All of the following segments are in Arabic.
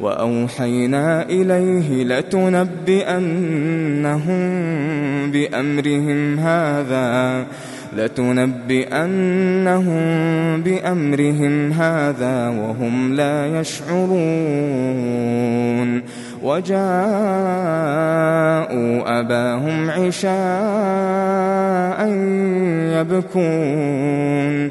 وأوحينا إليه لتنبئنهم بأمرهم هذا لتنبئنهم بأمرهم هذا وهم لا يشعرون. وجاءوا أباهم عشاء يبكون.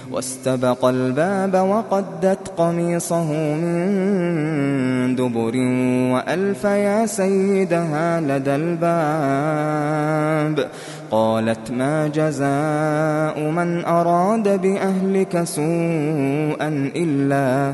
واستبق الباب وقدت قميصه من دبر وألف يا سيدها لدى الباب. قالت ما جزاء من أراد بأهلك سوءا إلا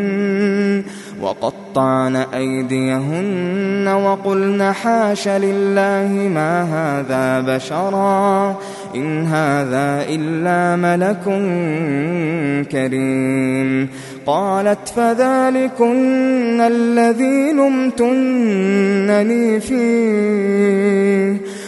وقطعن أيديهن وقلن حاش لله ما هذا بشرا إن هذا إلا ملك كريم. قالت فذلكن الذي لمتنني فيه.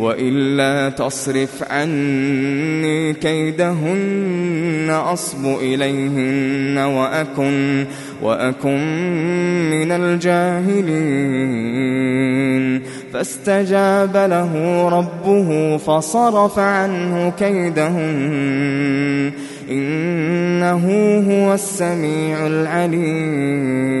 وإلا تصرف عني كيدهن أصب إليهن وأكن وأكن من الجاهلين. فاستجاب له ربه فصرف عنه كيدهن. إنه هو السميع العليم.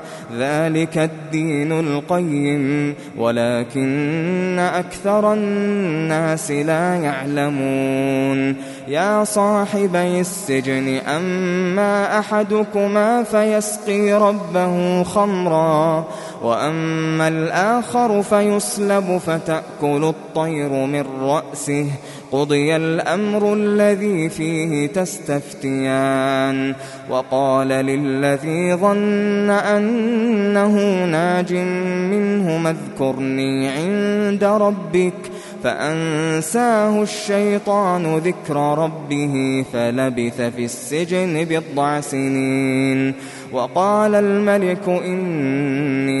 ذلك الدين القيم ولكن أكثر الناس لا يعلمون. يا صاحبي السجن أما أحدكما فيسقي ربه خمرا وأما الآخر فيصلب فتأكل الطير من رأسه. قضي الأمر الذي فيه تستفتيان. وقال للذي ظن أنه ناج منه اذكرني عند ربك فأنساه الشيطان ذكر ربه فلبث في السجن بضع سنين. وقال الملك إني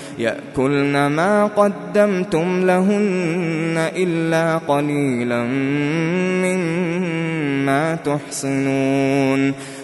يأكلن ما قدمتم لهن إلا قليلا مما تحصنون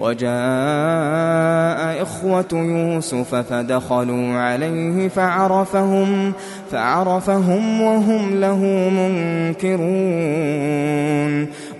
وجاء إخوة يوسف فدخلوا عليه فعرفهم فعرفهم وهم له منكرون.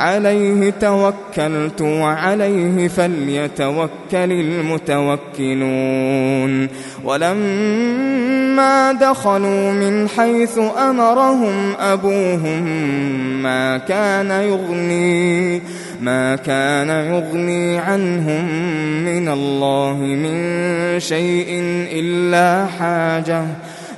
عليه توكلت وعليه فليتوكل المتوكلون. ولما دخلوا من حيث أمرهم أبوهم ما كان يغني ما كان يغني عنهم من الله من شيء إلا حاجة.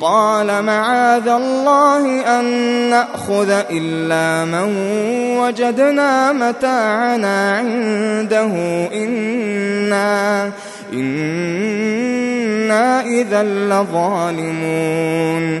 قال معاذ الله أن نأخذ إلا من وجدنا متاعنا عنده. إنا إنا إذا لظالمون.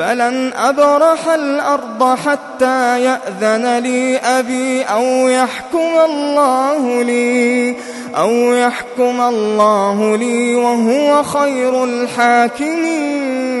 فلن أبرح الأرض حتى يأذن لي أبي أو يحكم الله لي أو يحكم الله لي وهو خير الحاكمين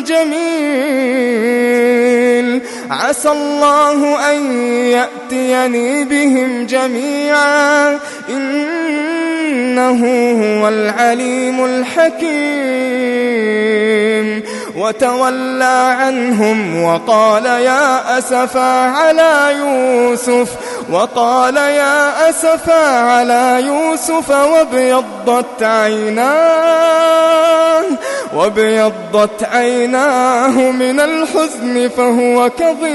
جميل عسى الله أن يأتيني بهم جميعا. إنه هو العليم الحكيم. وتولى عنهم وقال يا أسفا على يوسف وقال يا أسفا على يوسف وابيضت عيناه وابيضت عيناه من الحزن فهو كظيم.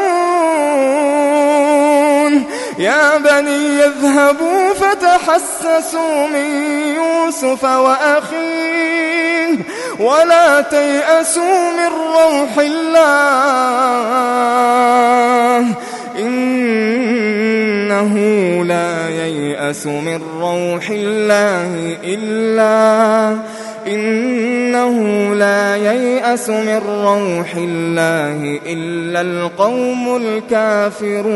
يا بني يذهبوا فتحسسوا من يوسف وأخيه ولا تيأسوا من روح الله. إنه لا ييأس من روح الله إلا إنه لا ييأس من روح الله إلا القوم الكافرون.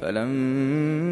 فلما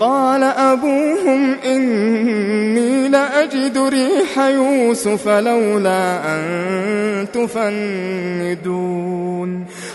قال أبوهم إني لأجد ريح يوسف لولا أن تفندون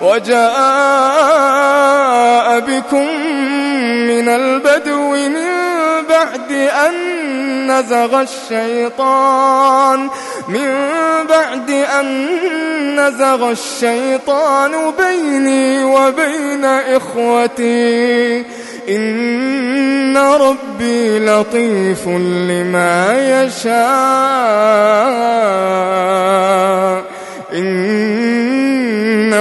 وجاء بكم من البدو من بعد أن نزغ الشيطان من بعد أن نزغ الشيطان بيني وبين إخوتي. إن ربي لطيف لما يشاء.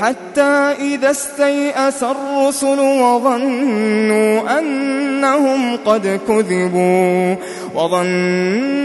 حتى إذا استيأس الرسل وظنوا أنهم قد كذبوا وظنوا